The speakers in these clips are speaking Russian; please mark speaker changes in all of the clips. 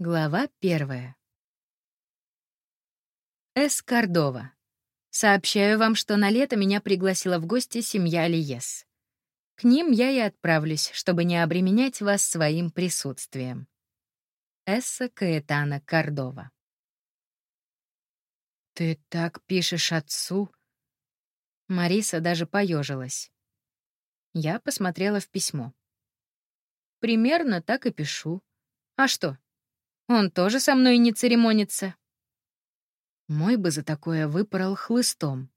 Speaker 1: Глава первая. Эс Кордова. Сообщаю вам, что на лето меня пригласила в гости семья Лиес. К ним я и отправлюсь, чтобы не обременять вас своим присутствием. Эсса Каэтана Кордова. «Ты так пишешь отцу?» Мариса даже поежилась. Я посмотрела в письмо. «Примерно так и пишу. А что, он тоже со мной не церемонится?» Мой бы за такое выпорол хлыстом.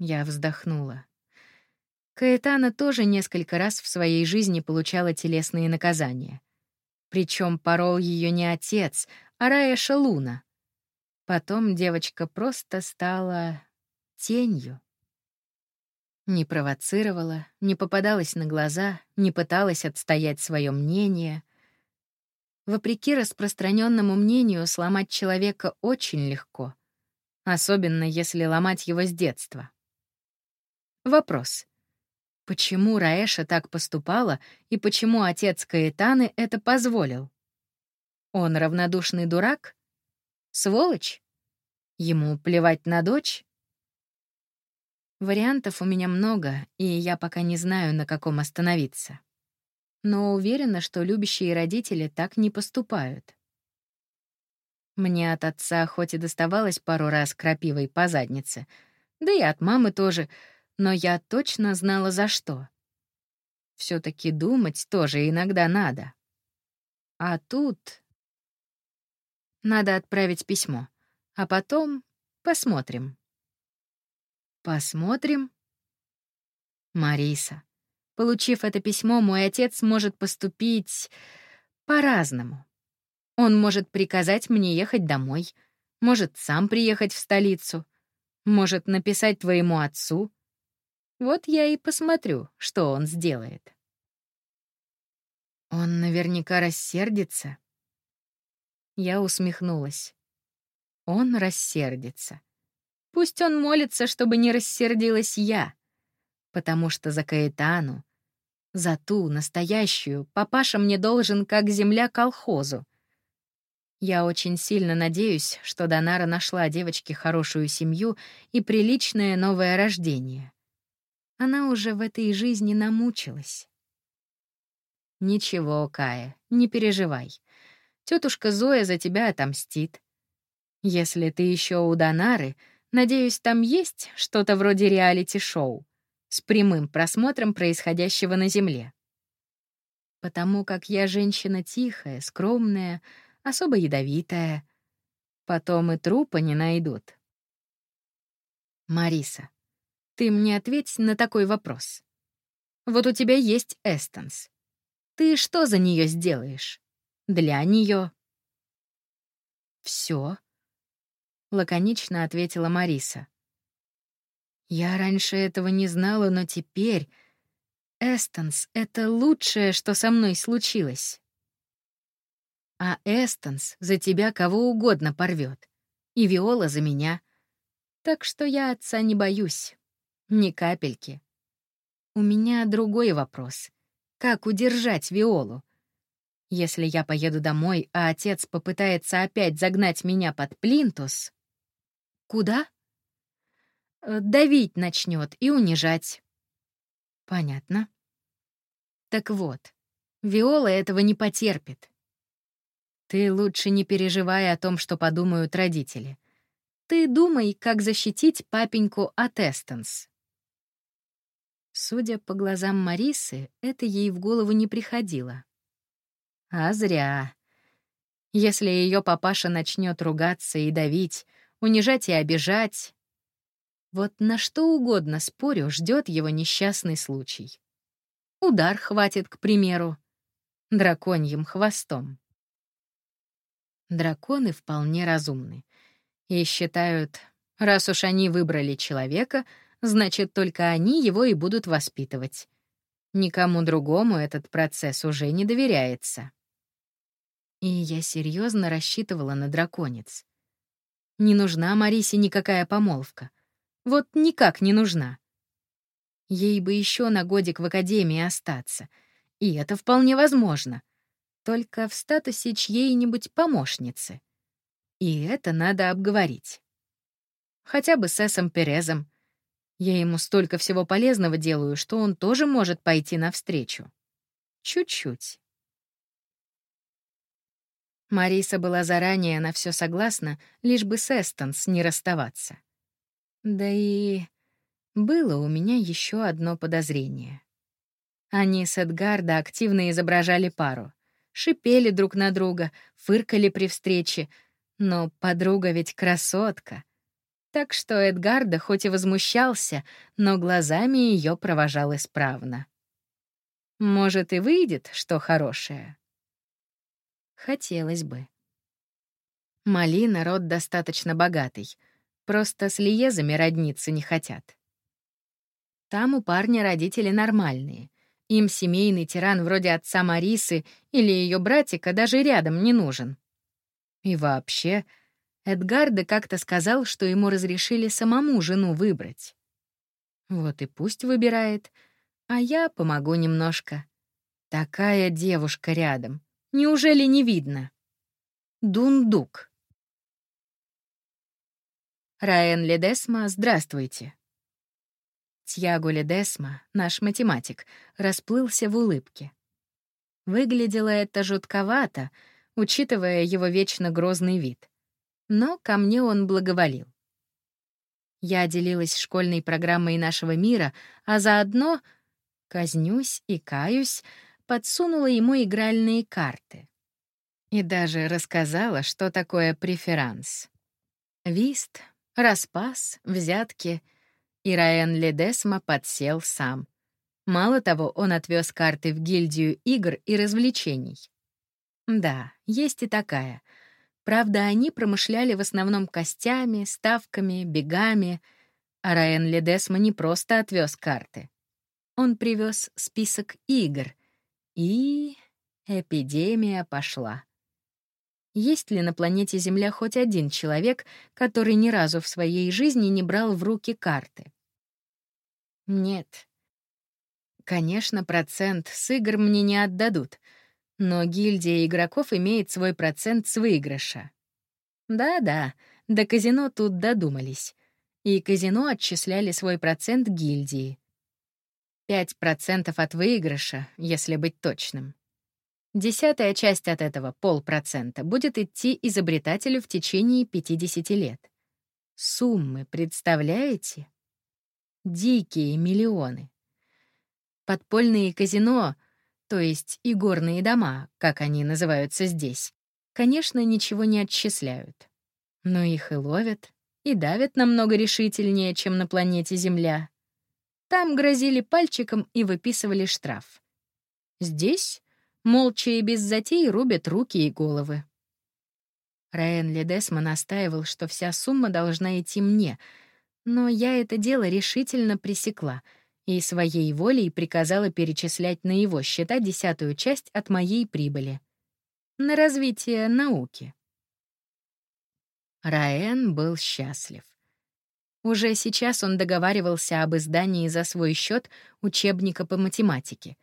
Speaker 1: Я вздохнула. Каэтана тоже несколько раз в своей жизни получала телесные наказания. Причем порол ее не отец, а Раэша Луна. Потом девочка просто стала тенью. Не провоцировала, не попадалась на глаза, не пыталась отстоять свое мнение. Вопреки распространенному мнению, сломать человека очень легко, особенно если ломать его с детства. Вопрос. Почему Раэша так поступала и почему отец Каэтаны это позволил? Он равнодушный дурак? Сволочь? Ему плевать на дочь? Вариантов у меня много, и я пока не знаю, на каком остановиться. Но уверена, что любящие родители так не поступают. Мне от отца хоть и доставалось пару раз крапивой по заднице, да и от мамы тоже, но я точно знала за что. все таки думать тоже иногда надо. А тут... Надо отправить письмо, а потом посмотрим. Посмотрим. Мариса. Получив это письмо, мой отец может поступить по-разному. Он может приказать мне ехать домой, может сам приехать в столицу, может написать твоему отцу. Вот я и посмотрю, что он сделает. Он наверняка рассердится. Я усмехнулась. Он рассердится. Пусть он молится, чтобы не рассердилась я, потому что за Каэтану, за ту, настоящую, папаша мне должен как земля колхозу. Я очень сильно надеюсь, что Донара нашла девочке хорошую семью и приличное новое рождение. Она уже в этой жизни намучилась. Ничего, Кая, не переживай. Тетушка Зоя за тебя отомстит. Если ты еще у Донары — Надеюсь, там есть что-то вроде реалити-шоу с прямым просмотром происходящего на Земле. Потому как я женщина тихая, скромная, особо ядовитая. Потом и трупа не найдут. Мариса, ты мне ответь на такой вопрос. Вот у тебя есть Эстонс. Ты что за нее сделаешь? Для нее? Все, — лаконично ответила Мариса. «Я раньше этого не знала, но теперь... Эстонс — это лучшее, что со мной случилось. А Эстонс за тебя кого угодно порвет, и Виола за меня. Так что я отца не боюсь. Ни капельки. У меня другой вопрос. Как удержать Виолу? Если я поеду домой, а отец попытается опять загнать меня под плинтус... Куда? Э, давить начнет и унижать. Понятно. Так вот, Виола этого не потерпит. Ты лучше не переживай о том, что подумают родители. Ты думай, как защитить папеньку от Эстонс. Судя по глазам Марисы, это ей в голову не приходило. А зря. Если ее папаша начнет ругаться и давить, унижать и обижать. Вот на что угодно, спорю, ждет его несчастный случай. Удар хватит, к примеру, драконьим хвостом. Драконы вполне разумны и считают, раз уж они выбрали человека, значит, только они его и будут воспитывать. Никому другому этот процесс уже не доверяется. И я серьезно рассчитывала на драконец. Не нужна Марисе никакая помолвка. Вот никак не нужна. Ей бы еще на годик в академии остаться. И это вполне возможно. только в статусе чьей-нибудь помощницы. И это надо обговорить. Хотя бы с Эсом Перезом. Я ему столько всего полезного делаю, что он тоже может пойти навстречу. Чуть-чуть. Мариса была заранее на все согласна, лишь бы с Эстонс не расставаться. Да и было у меня еще одно подозрение. Они с Эдгарда активно изображали пару. Шипели друг на друга, фыркали при встрече. Но подруга ведь красотка. Так что Эдгарда хоть и возмущался, но глазами ее провожал исправно. Может, и выйдет, что хорошее. Хотелось бы. Малина — род достаточно богатый. Просто с Лиезами родниться не хотят. Там у парня родители нормальные. Им семейный тиран вроде отца Марисы или ее братика даже рядом не нужен. И вообще, Эдгарда как-то сказал, что ему разрешили самому жену выбрать. Вот и пусть выбирает, а я помогу немножко. Такая девушка рядом. Неужели не видно? Дундук. Раен Ледесма, здравствуйте. Тьяго Ледесма, наш математик, расплылся в улыбке. Выглядело это жутковато, учитывая его вечно грозный вид. Но ко мне он благоволил. Я делилась школьной программой нашего мира, а заодно, казнюсь и каюсь, подсунула ему игральные карты. И даже рассказала, что такое преферанс. Вист, распас, взятки. И Раен Ледесма подсел сам. Мало того, он отвез карты в гильдию игр и развлечений. Да, есть и такая. Правда, они промышляли в основном костями, ставками, бегами, а Раен Ледесма не просто отвез карты. Он привез список игр, и эпидемия пошла. Есть ли на планете Земля хоть один человек, который ни разу в своей жизни не брал в руки карты? Нет. Конечно, процент с игр мне не отдадут, но гильдия игроков имеет свой процент с выигрыша. Да-да, до казино тут додумались. И казино отчисляли свой процент гильдии. 5% от выигрыша, если быть точным. Десятая часть от этого, полпроцента, будет идти изобретателю в течение 50 лет. Суммы, представляете? Дикие миллионы. Подпольные казино, то есть игорные дома, как они называются здесь, конечно, ничего не отчисляют. Но их и ловят, и давят намного решительнее, чем на планете Земля. Там грозили пальчиком и выписывали штраф. Здесь молча и без затей рубят руки и головы. Раен Ледесма настаивал, что вся сумма должна идти мне, но я это дело решительно пресекла и своей волей приказала перечислять на его счета десятую часть от моей прибыли. На развитие науки. Раен был счастлив. Уже сейчас он договаривался об издании за свой счет учебника по математике.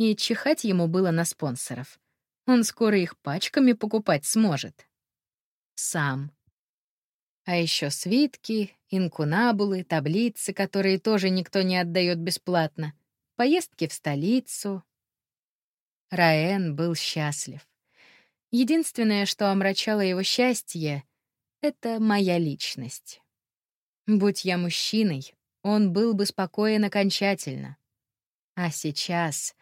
Speaker 1: И чихать ему было на спонсоров. Он скоро их пачками покупать сможет. Сам. А еще свитки, инкунабулы, таблицы, которые тоже никто не отдает бесплатно, поездки в столицу. Раэн был счастлив. Единственное, что омрачало его счастье, — это моя личность. Будь я мужчиной, он был бы спокоен окончательно. А сейчас...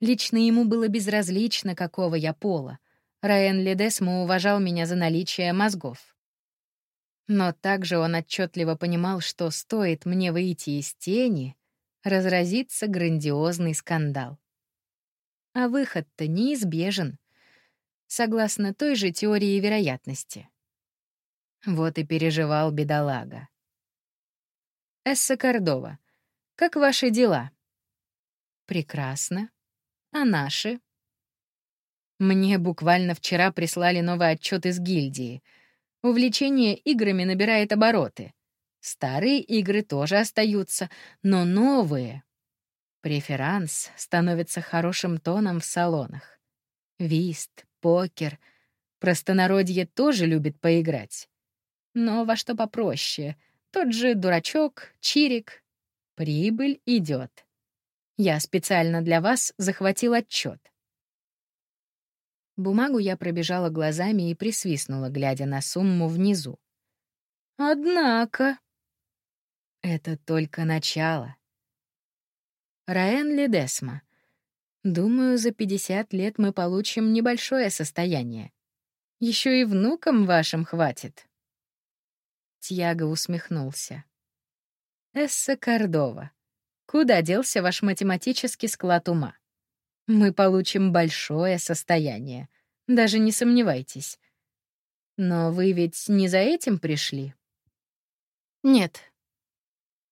Speaker 1: Лично ему было безразлично, какого я пола. Раен Ледесма уважал меня за наличие мозгов. Но также он отчетливо понимал, что стоит мне выйти из тени, разразится грандиозный скандал. А выход-то неизбежен, согласно той же теории вероятности. Вот и переживал бедолага. Эсса Кордова, как ваши дела? Прекрасно. А наши? Мне буквально вчера прислали новый отчет из гильдии. Увлечение играми набирает обороты. Старые игры тоже остаются, но новые. Преферанс становится хорошим тоном в салонах. Вист, покер. Простонародье тоже любит поиграть. Но во что попроще. Тот же дурачок, чирик. Прибыль идет. Я специально для вас захватил отчет. Бумагу я пробежала глазами и присвистнула, глядя на сумму внизу. Однако... Это только начало. Раэн Ледесма. Думаю, за 50 лет мы получим небольшое состояние. Еще и внукам вашим хватит. Тьяго усмехнулся. Эсса Кордова. Куда делся ваш математический склад ума? Мы получим большое состояние, даже не сомневайтесь. Но вы ведь не за этим пришли? Нет.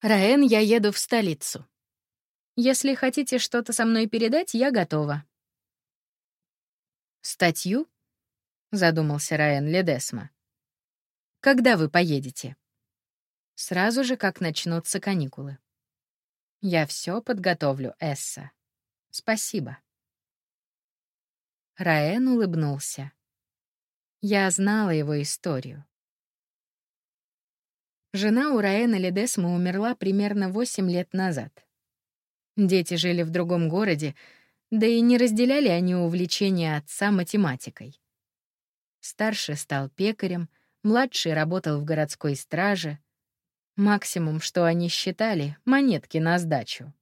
Speaker 1: Раэн, я еду в столицу. Если хотите что-то со мной передать, я готова. Статью? Задумался Раэн Ледесма. Когда вы поедете? Сразу же, как начнутся каникулы. Я все подготовлю, Эсса. Спасибо. Раэн улыбнулся. Я знала его историю. Жена у Раэна Ледесма умерла примерно 8 лет назад. Дети жили в другом городе, да и не разделяли они увлечения отца математикой. Старший стал пекарем, младший работал в городской страже. Максимум, что они считали — монетки на сдачу.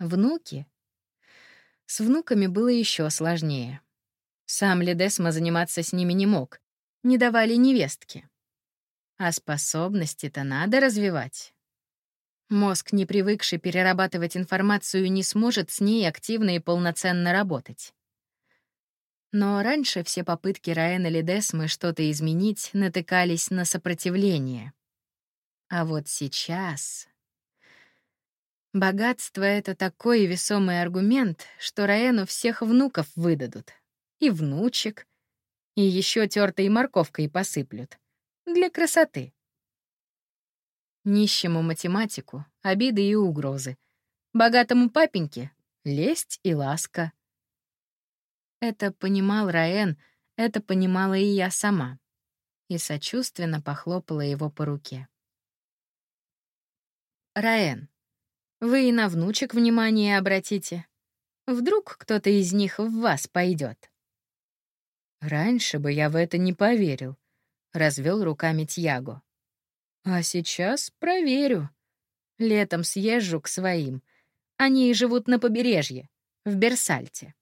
Speaker 1: Внуки с внуками было еще сложнее. Сам Ледесма заниматься с ними не мог, не давали невестки. А способности-то надо развивать. Мозг, не привыкший перерабатывать информацию, не сможет с ней активно и полноценно работать. Но раньше все попытки Раэна Ледесмы что-то изменить натыкались на сопротивление. А вот сейчас Богатство — это такой весомый аргумент, что Раэну всех внуков выдадут. И внучек. И еще тертой морковкой посыплют. Для красоты. Нищему математику — обиды и угрозы. Богатому папеньке — лесть и ласка. Это понимал Раэн, это понимала и я сама. И сочувственно похлопала его по руке. Раэн, вы и на внучек внимание обратите. Вдруг кто-то из них в вас пойдет. Раньше бы я в это не поверил, развел руками Тьяго. А сейчас проверю. Летом съезжу к своим. Они живут на побережье, в Берсальте.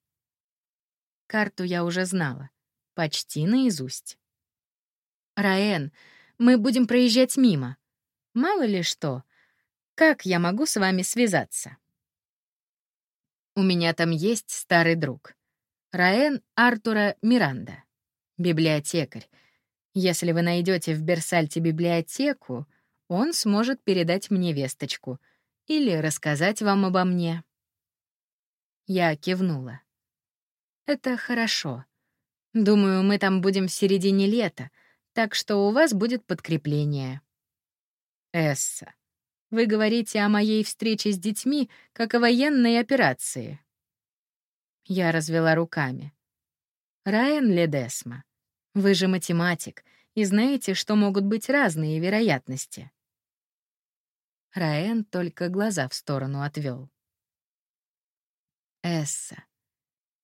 Speaker 1: Карту я уже знала, почти наизусть. Раэн, мы будем проезжать мимо. Мало ли что, как я могу с вами связаться? У меня там есть старый друг. Раэн Артура Миранда, библиотекарь. Если вы найдете в Берсальте библиотеку, он сможет передать мне весточку или рассказать вам обо мне. Я кивнула. Это хорошо. Думаю, мы там будем в середине лета, так что у вас будет подкрепление. Эсса, вы говорите о моей встрече с детьми, как о военной операции. Я развела руками. Райан Ледесма, вы же математик и знаете, что могут быть разные вероятности. Раэн только глаза в сторону отвел. Эсса,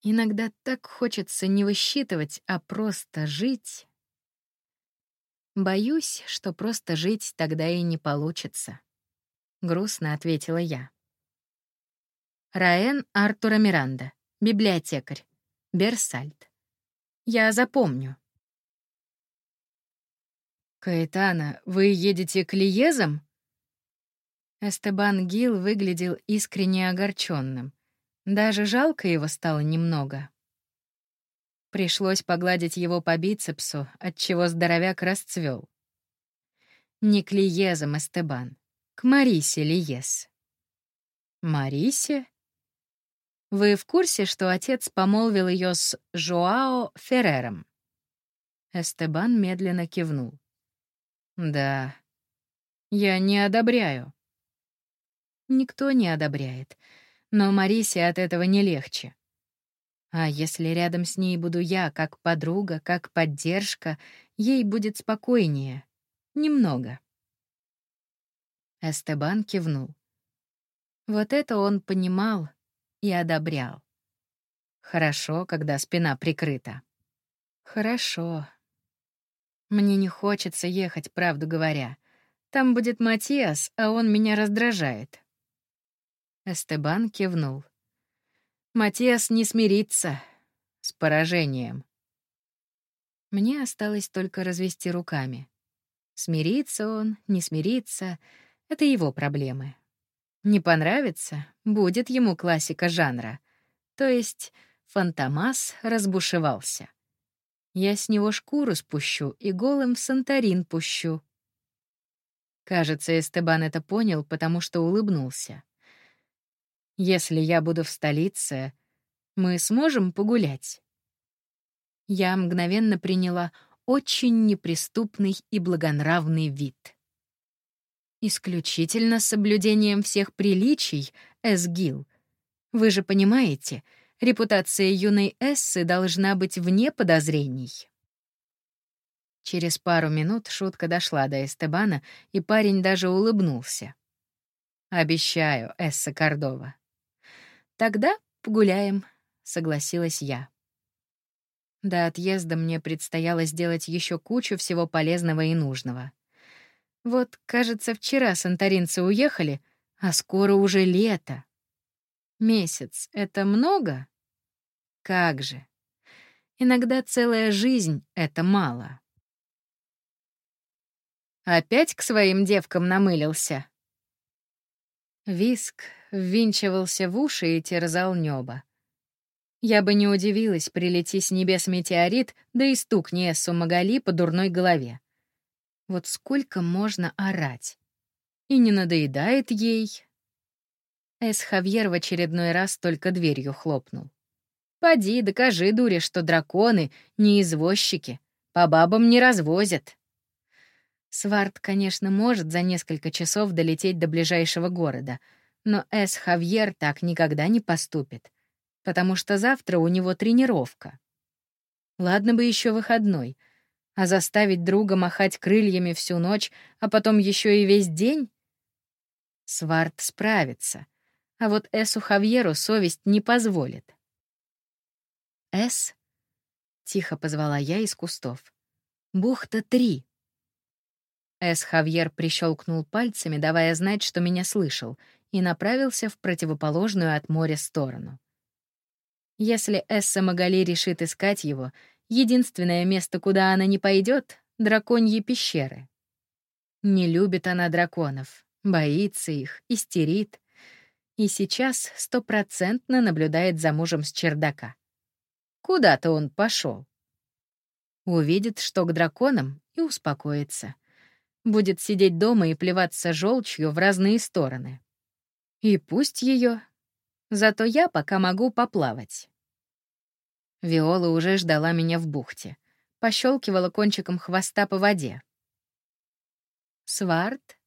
Speaker 1: иногда так хочется не высчитывать, а просто жить. Боюсь, что просто жить тогда и не получится. — грустно ответила я. Раэн Артура Миранда, библиотекарь, Берсальт. Я запомню. «Каэтана, вы едете к Лиезам?» Эстебан Гил выглядел искренне огорченным. Даже жалко его стало немного. Пришлось погладить его по бицепсу, отчего здоровяк расцвел. «Не к Лиезам, Эстебан к Марисе Лиес. Марисе? Вы в курсе, что отец помолвил ее с Жоао Феррером? Эстебан медленно кивнул. Да. Я не одобряю. Никто не одобряет, но Марисе от этого не легче. А если рядом с ней буду я, как подруга, как поддержка, ей будет спокойнее. Немного. Эстебан кивнул. Вот это он понимал и одобрял. Хорошо, когда спина прикрыта. Хорошо. Мне не хочется ехать, правду говоря. Там будет Матиас, а он меня раздражает. Эстебан кивнул. Матиас не смирится с поражением. Мне осталось только развести руками. Смирится он, не смирится — это его проблемы. Не понравится — будет ему классика жанра. То есть Фантомас разбушевался. Я с него шкуру спущу и голым в Санторин пущу. Кажется, Эстебан это понял, потому что улыбнулся. Если я буду в столице, мы сможем погулять. Я мгновенно приняла очень неприступный и благонравный вид. Исключительно с соблюдением всех приличий, Эсгил. Вы же понимаете, репутация юной Эссы должна быть вне подозрений. Через пару минут шутка дошла до Эстебана, и парень даже улыбнулся. «Обещаю, Эсса Кордова». «Тогда погуляем», — согласилась я. До отъезда мне предстояло сделать еще кучу всего полезного и нужного. Вот, кажется, вчера санторинцы уехали, а скоро уже лето. Месяц — это много? Как же. Иногда целая жизнь — это мало. Опять к своим девкам намылился. Виск ввинчивался в уши и терзал небо. Я бы не удивилась, прилети с небес метеорит, да и стукни Эссу Магали по дурной голове. Вот сколько можно орать? И не надоедает ей. Эс Хавьер в очередной раз только дверью хлопнул. «Поди, докажи, дуре, что драконы — не извозчики, по бабам не развозят». Сварт, конечно, может за несколько часов долететь до ближайшего города, но Эс Хавьер так никогда не поступит, потому что завтра у него тренировка. Ладно бы еще выходной, а заставить друга махать крыльями всю ночь, а потом еще и весь день? Сварт справится, а вот Эсу Хавьеру совесть не позволит. «Эс?» — тихо позвала я из кустов. «Бухта три». Эс Хавьер прищелкнул пальцами, давая знать, что меня слышал, и направился в противоположную от моря сторону. Если Эсса Магали решит искать его, Единственное место, куда она не пойдет — драконьи пещеры. Не любит она драконов, боится их, истерит. И сейчас стопроцентно наблюдает за мужем с чердака. Куда-то он пошел. Увидит, что к драконам, и успокоится. Будет сидеть дома и плеваться желчью в разные стороны. И пусть ее. Зато я пока могу поплавать. Виола уже ждала меня в бухте. Пощелкивала кончиком хвоста по воде. «Сварт?»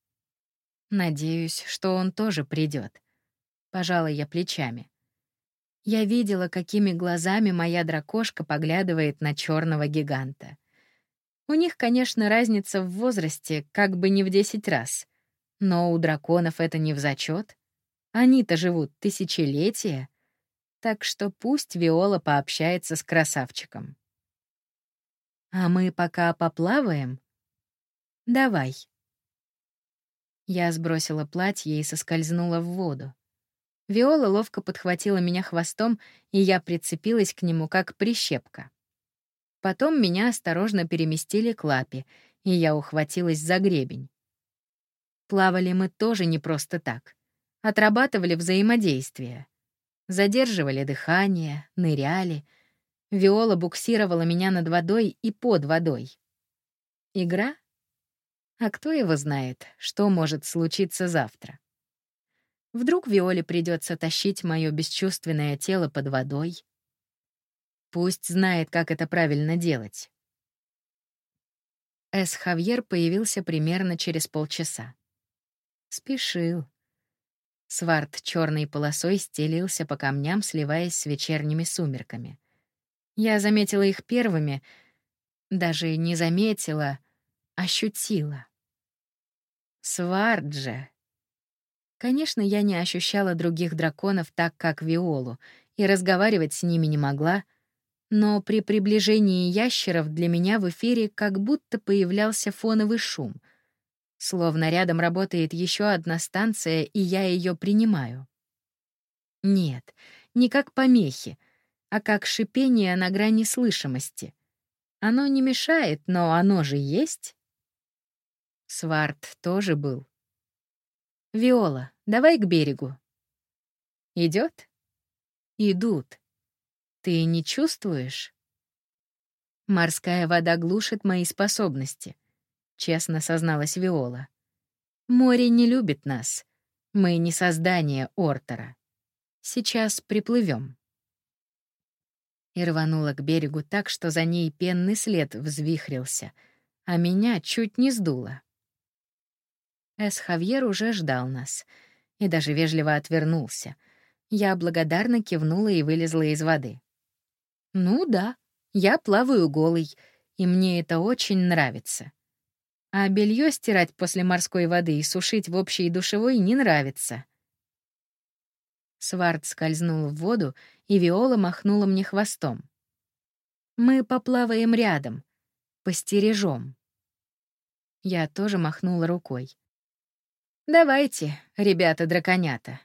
Speaker 1: «Надеюсь, что он тоже придет. Пожала я плечами. Я видела, какими глазами моя дракошка поглядывает на черного гиганта. У них, конечно, разница в возрасте как бы не в десять раз. Но у драконов это не в зачет. Они-то живут тысячелетия — так что пусть Виола пообщается с красавчиком. А мы пока поплаваем? Давай. Я сбросила платье и соскользнула в воду. Виола ловко подхватила меня хвостом, и я прицепилась к нему как прищепка. Потом меня осторожно переместили к лапе, и я ухватилась за гребень. Плавали мы тоже не просто так. Отрабатывали взаимодействие. Задерживали дыхание, ныряли. Виола буксировала меня над водой и под водой. Игра? А кто его знает, что может случиться завтра? Вдруг Виоле придется тащить мое бесчувственное тело под водой? Пусть знает, как это правильно делать. Эс Хавьер появился примерно через полчаса. Спешил. Сварт черной полосой стелился по камням, сливаясь с вечерними сумерками. Я заметила их первыми, даже не заметила, ощутила. Сварт же. Конечно, я не ощущала других драконов так, как Виолу, и разговаривать с ними не могла, но при приближении ящеров для меня в эфире как будто появлялся фоновый шум. Словно рядом работает еще одна станция, и я ее принимаю. Нет, не как помехи, а как шипение на грани слышимости. Оно не мешает, но оно же есть. Сварт тоже был. «Виола, давай к берегу». Идет? Идут. Ты не чувствуешь? Морская вода глушит мои способности, честно созналась Виола. Море не любит нас. Мы не создание Ортера. Сейчас приплывем. И рванула к берегу так, что за ней пенный след взвихрился, а меня чуть не сдуло. Эс Хавьер уже ждал нас и даже вежливо отвернулся. Я благодарно кивнула и вылезла из воды. Ну да, я плаваю голый, и мне это очень нравится. А белье стирать после морской воды и сушить в общей душевой не нравится. Сварт скользнул в воду, и Виола махнула мне хвостом. «Мы поплаваем рядом, постережем». Я тоже махнула рукой. «Давайте, ребята-драконята,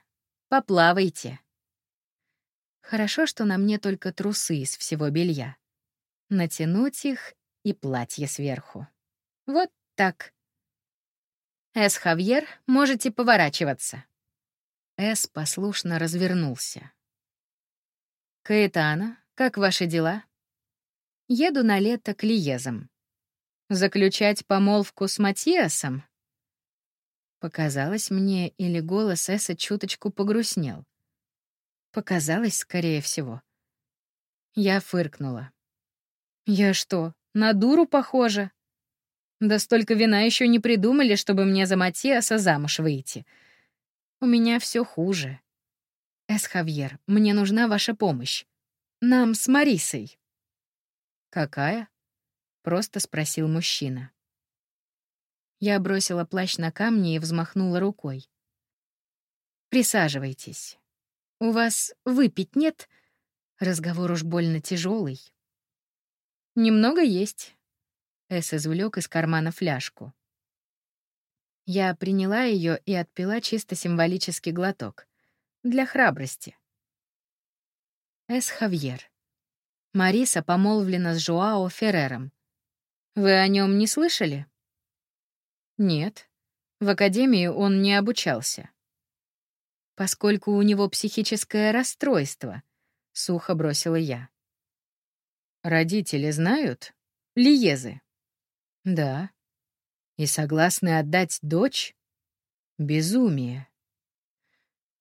Speaker 1: поплавайте». Хорошо, что на мне только трусы из всего белья. Натянуть их и платье сверху. Вот так. Эс Хавьер, можете поворачиваться. Эс послушно развернулся. Каэтана, как ваши дела? Еду на лето к Лиезам. Заключать помолвку с Матиасом? Показалось мне, или голос Эса чуточку погрустнел. Показалось, скорее всего. Я фыркнула. Я что, на дуру похожа? Да столько вина еще не придумали, чтобы мне за Матиаса замуж выйти. У меня все хуже. Эс Хавьер, мне нужна ваша помощь. Нам с Марисой. Какая? Просто спросил мужчина. Я бросила плащ на камни и взмахнула рукой. Присаживайтесь. «У вас выпить нет?» Разговор уж больно тяжелый. «Немного есть». Эс извлек из кармана фляжку. Я приняла ее и отпила чисто символический глоток. Для храбрости. Эс Хавьер. Мариса помолвлена с Жуао Феррером. Вы о нем не слышали? Нет. В академии он не обучался поскольку у него психическое расстройство», — сухо бросила я. «Родители знают? Лиезы?» «Да». «И согласны отдать дочь?» «Безумие».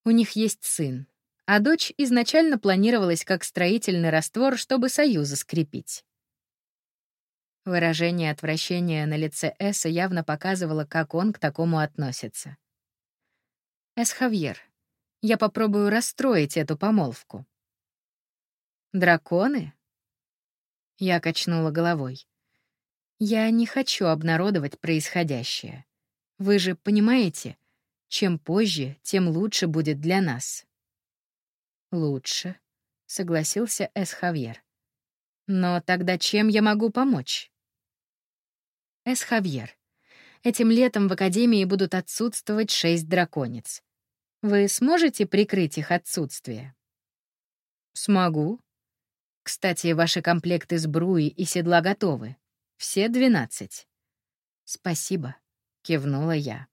Speaker 1: У них есть сын, а дочь изначально планировалась как строительный раствор, чтобы союзы скрепить. Выражение отвращения на лице Эса явно показывало, как он к такому относится. «Эс Хавьер, я попробую расстроить эту помолвку. Драконы? Я качнула головой. Я не хочу обнародовать происходящее. Вы же понимаете, чем позже, тем лучше будет для нас. Лучше, согласился Эс Хавьер. Но тогда чем я могу помочь? Эс Хавьер. Этим летом в Академии будут отсутствовать шесть драконец. Вы сможете прикрыть их отсутствие? Смогу. Кстати, ваши комплекты сбруи и седла готовы. Все двенадцать. Спасибо, кивнула я.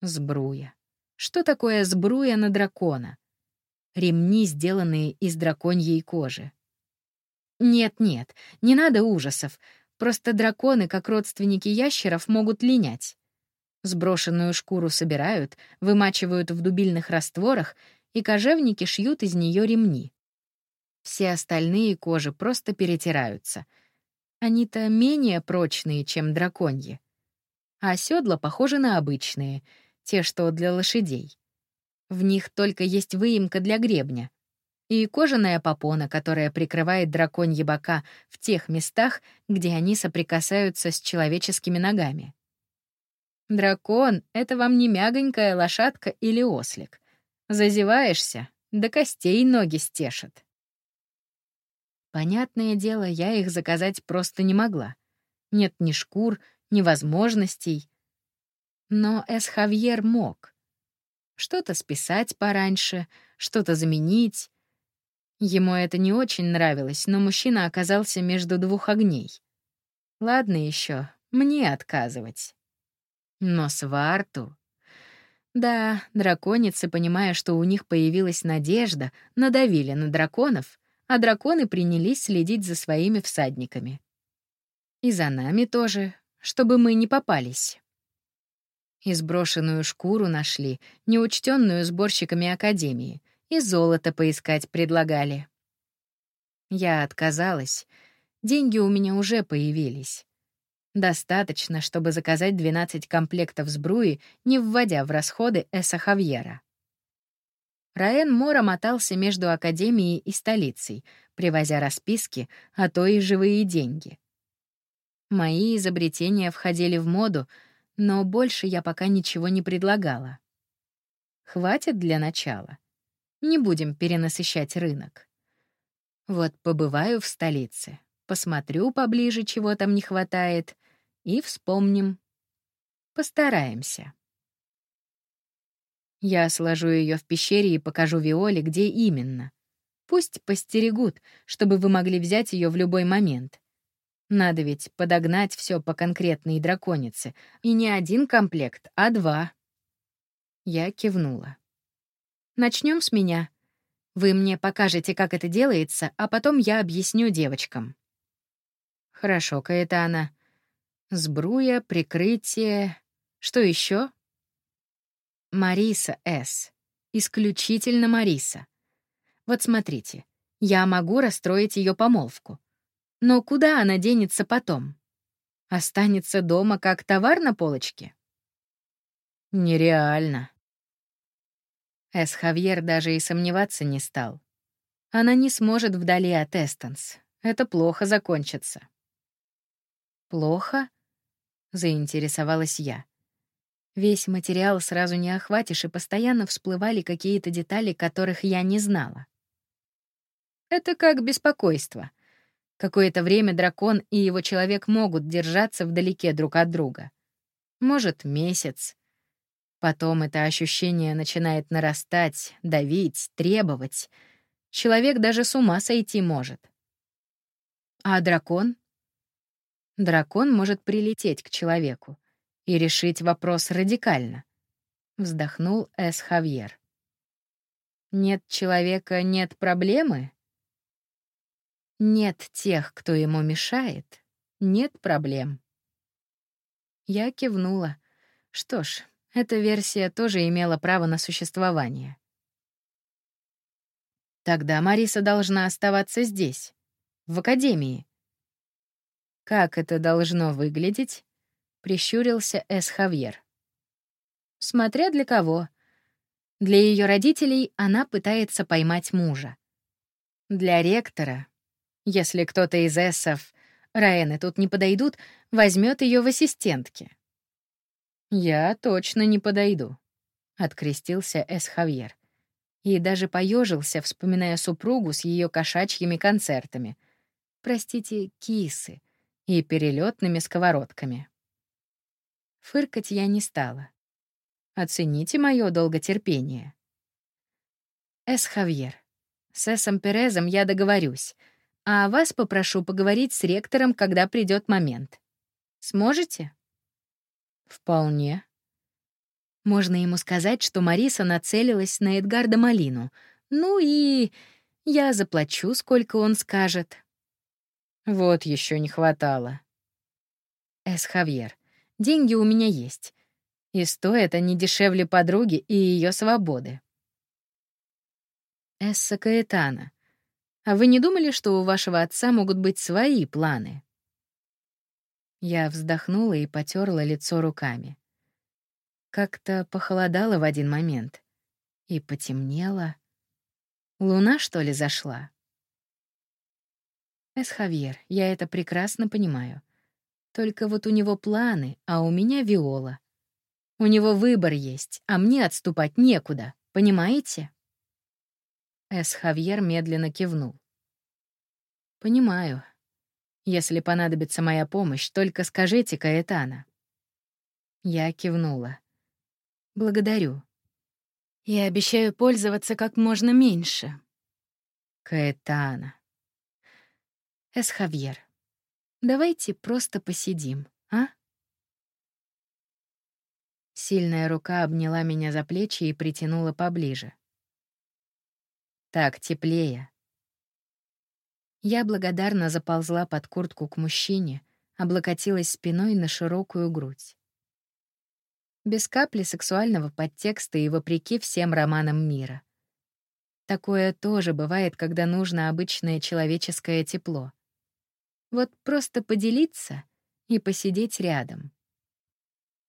Speaker 1: Сбруя. Что такое сбруя на дракона? Ремни, сделанные из драконьей кожи. Нет-нет, не надо ужасов. Просто драконы, как родственники ящеров, могут линять. Сброшенную шкуру собирают, вымачивают в дубильных растворах, и кожевники шьют из нее ремни. Все остальные кожи просто перетираются. Они-то менее прочные, чем драконьи. А седла похожи на обычные, те, что для лошадей. В них только есть выемка для гребня и кожаная попона, которая прикрывает драконьи бока в тех местах, где они соприкасаются с человеческими ногами. Дракон — это вам не мягонькая лошадка или ослик. Зазеваешься, до костей ноги стешет. Понятное дело, я их заказать просто не могла. Нет ни шкур, ни возможностей. Но Эс-Хавьер мог. Что-то списать пораньше, что-то заменить. Ему это не очень нравилось, но мужчина оказался между двух огней. Ладно еще, мне отказывать. Но Сварту... Да, драконицы, понимая, что у них появилась надежда, надавили на драконов, а драконы принялись следить за своими всадниками. И за нами тоже, чтобы мы не попались. И сброшенную шкуру нашли, неучтенную сборщиками Академии, и золото поискать предлагали. Я отказалась. Деньги у меня уже появились. Достаточно, чтобы заказать 12 комплектов сбруи, не вводя в расходы Эса Хавьера. Раен Мора мотался между академией и столицей, привозя расписки, а то и живые деньги. Мои изобретения входили в моду, но больше я пока ничего не предлагала. Хватит для начала. Не будем перенасыщать рынок. Вот побываю в столице, посмотрю поближе, чего там не хватает, и вспомним. Постараемся. Я сложу ее в пещере и покажу Виоле, где именно. Пусть постерегут, чтобы вы могли взять ее в любой момент. Надо ведь подогнать все по конкретной драконице. И не один комплект, а два. Я кивнула. Начнем с меня. Вы мне покажете, как это делается, а потом я объясню девочкам. Хорошо, Каэтана. Сбруя, прикрытие. Что еще? Мариса С. Исключительно Мариса. Вот смотрите, я могу расстроить ее помолвку. Но куда она денется потом? Останется дома как товар на полочке? Нереально. Эс Хавьер даже и сомневаться не стал. Она не сможет вдали от Эстонс. Это плохо закончится. Плохо? заинтересовалась я. Весь материал сразу не охватишь, и постоянно всплывали какие-то детали, которых я не знала. Это как беспокойство. Какое-то время дракон и его человек могут держаться вдалеке друг от друга. Может, месяц. Потом это ощущение начинает нарастать, давить, требовать. Человек даже с ума сойти может. А дракон? Дракон может прилететь к человеку и решить вопрос радикально. Вздохнул С. Хавьер. Нет человека — нет проблемы? Нет тех, кто ему мешает, нет проблем. Я кивнула. Что ж, эта версия тоже имела право на существование. Тогда Мариса должна оставаться здесь, в академии, «Как это должно выглядеть?» — прищурился Эс Хавьер. «Смотря для кого. Для ее родителей она пытается поймать мужа. Для ректора, если кто-то из эссов, Раэны тут не подойдут, возьмет ее в ассистентки». «Я точно не подойду», — открестился Эс Хавьер. И даже поежился, вспоминая супругу с ее кошачьими концертами. Простите, кисы — и перелетными сковородками. Фыркать я не стала. Оцените мое долготерпение. Эс Хавьер, с Эсом Перезом я договорюсь, а вас попрошу поговорить с ректором, когда придет момент. Сможете? Вполне. Можно ему сказать, что Мариса нацелилась на Эдгарда Малину. Ну и я заплачу, сколько он скажет. Вот еще не хватало. Эс Хавьер, деньги у меня есть. И стоят они дешевле подруги и ее свободы. Эсса Каэтана, а вы не думали, что у вашего отца могут быть свои планы? Я вздохнула и потерла лицо руками. Как-то похолодало в один момент. И потемнело. Луна, что ли, зашла? Эсхавьер, я это прекрасно понимаю. Только вот у него планы, а у меня Виола. У него выбор есть, а мне отступать некуда, понимаете? Эсхавьер медленно кивнул. Понимаю. Если понадобится моя помощь, только скажите, Каэтана. Я кивнула. Благодарю. Я обещаю пользоваться как можно меньше. Каэтана. Эсхавьер, давайте просто посидим, а? Сильная рука обняла меня за плечи и притянула поближе. Так теплее. Я благодарно заползла под куртку к мужчине, облокотилась спиной на широкую грудь. Без капли сексуального подтекста и вопреки всем романам мира. Такое тоже бывает, когда нужно обычное человеческое тепло. Вот просто поделиться и посидеть рядом.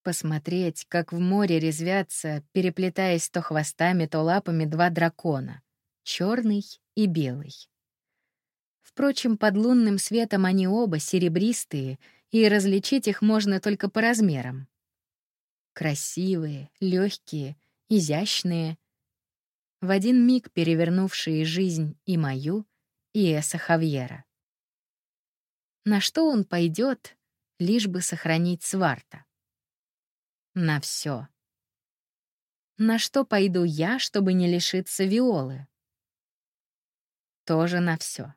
Speaker 1: Посмотреть, как в море резвятся, переплетаясь то хвостами, то лапами два дракона — черный и белый. Впрочем, под лунным светом они оба серебристые, и различить их можно только по размерам. Красивые, легкие, изящные. В один миг перевернувшие жизнь и мою, и Эса Хавьера. На что он пойдет, лишь бы сохранить Сварта? На все. На что пойду я, чтобы не лишиться Виолы? Тоже на все.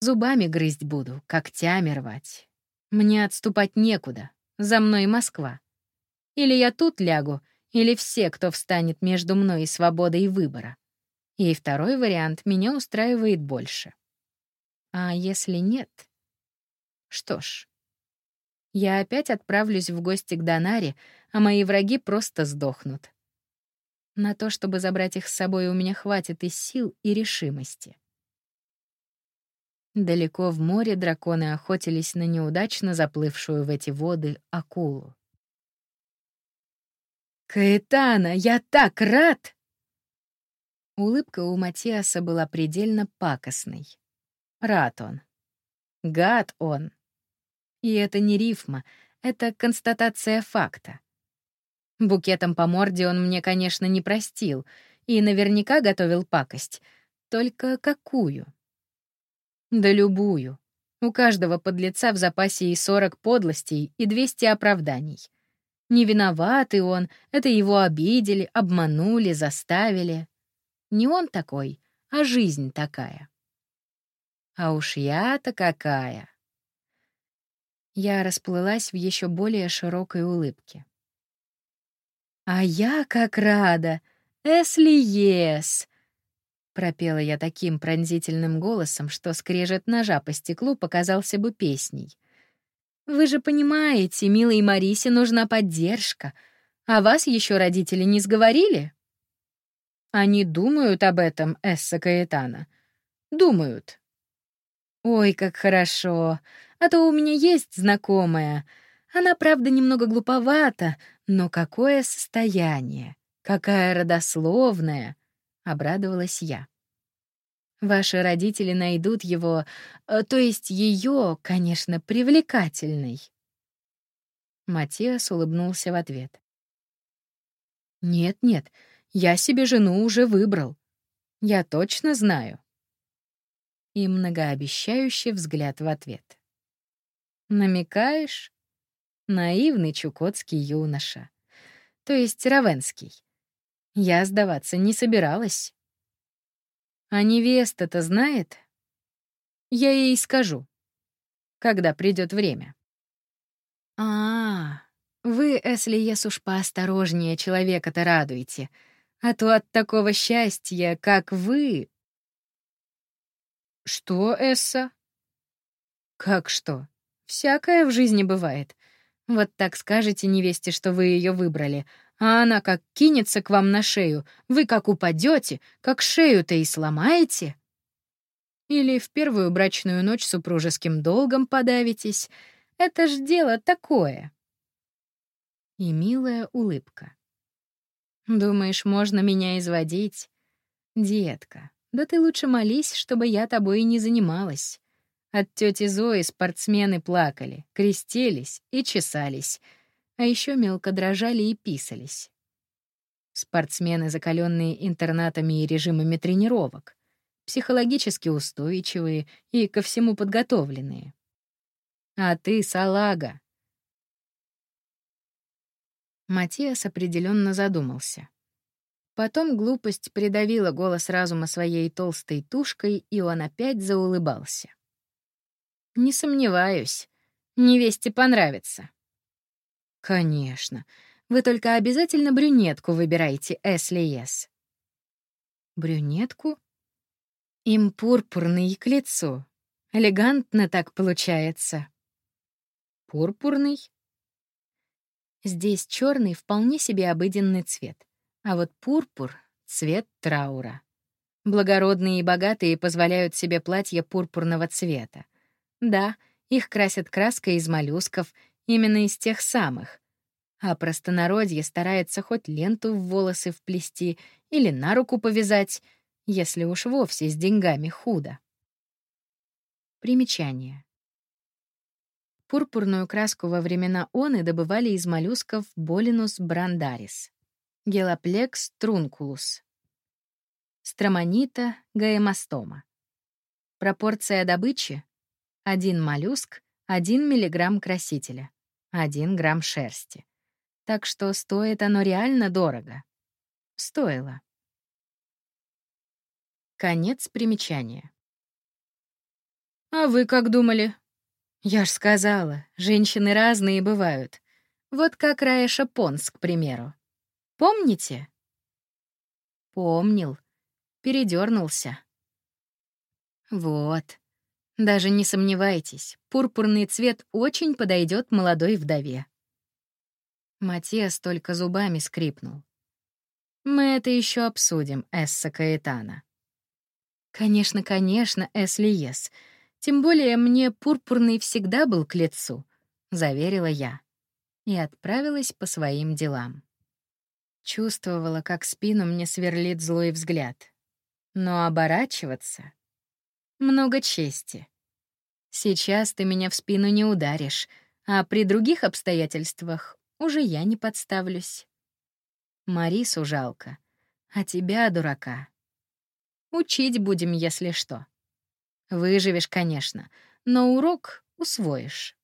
Speaker 1: Зубами грызть буду, когтями рвать. Мне отступать некуда, за мной Москва. Или я тут лягу, или все, кто встанет между мной и свободой выбора. И второй вариант меня устраивает больше. А если нет? Что ж, я опять отправлюсь в гости к Донаре, а мои враги просто сдохнут. На то, чтобы забрать их с собой, у меня хватит и сил, и решимости. Далеко в море драконы охотились на неудачно заплывшую в эти воды акулу. «Каэтана, я так рад!» Улыбка у Матиаса была предельно пакостной. Рад он. Гад он. И это не рифма, это констатация факта. Букетом по морде он мне, конечно, не простил и наверняка готовил пакость. Только какую? Да любую. У каждого подлеца в запасе и 40 подлостей, и 200 оправданий. Не виноватый он, это его обидели, обманули, заставили. Не он такой, а жизнь такая. А уж я-то какая. Я расплылась в еще более широкой улыбке. А я как рада, если ес. Пропела я таким пронзительным голосом, что скрежет ножа по стеклу показался бы песней. Вы же понимаете, милой Марисе нужна поддержка. А вас еще родители не сговорили? Они думают об этом, Эсса Каэтана. Думают. Ой, как хорошо. А то у меня есть знакомая. Она, правда, немного глуповата, но какое состояние, какая родословная, обрадовалась я. Ваши родители найдут его, э, то есть ее, конечно, привлекательной. Матиас улыбнулся в ответ. Нет-нет, я себе жену уже выбрал. Я точно знаю и многообещающий взгляд в ответ. «Намекаешь?» Наивный чукотский юноша. То есть Равенский. Я сдаваться не собиралась. А невеста-то знает? Я ей скажу, когда придет время. А, вы, если ес уж поосторожнее человека-то радуете, а то от такого счастья, как вы, «Что, Эсса?» «Как что? Всякое в жизни бывает. Вот так скажете невесте, что вы ее выбрали, а она как кинется к вам на шею, вы как упадете, как шею-то и сломаете. Или в первую брачную ночь супружеским долгом подавитесь. Это ж дело такое». И милая улыбка. Думаешь, можно меня изводить? Детка, да ты лучше молись, чтобы я тобой и не занималась. От тети Зои спортсмены плакали, крестились и чесались, а еще мелко дрожали и писались. Спортсмены, закаленные интернатами и режимами тренировок, психологически устойчивые и ко всему подготовленные. А ты салага. Матиас определенно задумался. Потом глупость придавила голос разума своей толстой тушкой, и он опять заулыбался. «Не сомневаюсь. Невесте понравится». «Конечно. Вы только обязательно брюнетку выбирайте, если ес». «Брюнетку?» «Им пурпурный к лицу. Элегантно так получается». Пурпурный? Здесь черный вполне себе обыденный цвет, а вот пурпур — цвет траура. Благородные и богатые позволяют себе платья пурпурного цвета. Да, их красят краской из моллюсков, именно из тех самых. А простонародье старается хоть ленту в волосы вплести или на руку повязать, если уж вовсе с деньгами худо. Примечание. Пурпурную краску во времена оны добывали из моллюсков Болинус брандарис, Гелоплекс трункулус, Стромонита гаэмостома. Пропорция добычи — 1 моллюск, 1 миллиграмм красителя, 1 грамм шерсти. Так что стоит оно реально дорого. Стоило. Конец примечания. «А вы как думали?» Я ж сказала, женщины разные бывают. Вот как Раэша Понс, к примеру. Помните? Помнил. Передернулся. Вот. Даже не сомневайтесь, пурпурный цвет очень подойдет молодой вдове. Матиас только зубами скрипнул. Мы это еще обсудим, Эсса Каэтана. Конечно, конечно, Эсли Ес. Тем более мне пурпурный всегда был к лицу, заверила я и отправилась по своим делам. Чувствовала, как спину мне сверлит злой взгляд. Но оборачиваться — много чести. Сейчас ты меня в спину не ударишь, а при других обстоятельствах уже я не подставлюсь. Марису жалко, а тебя, дурака. Учить будем, если что. Выживешь, конечно, но урок усвоишь.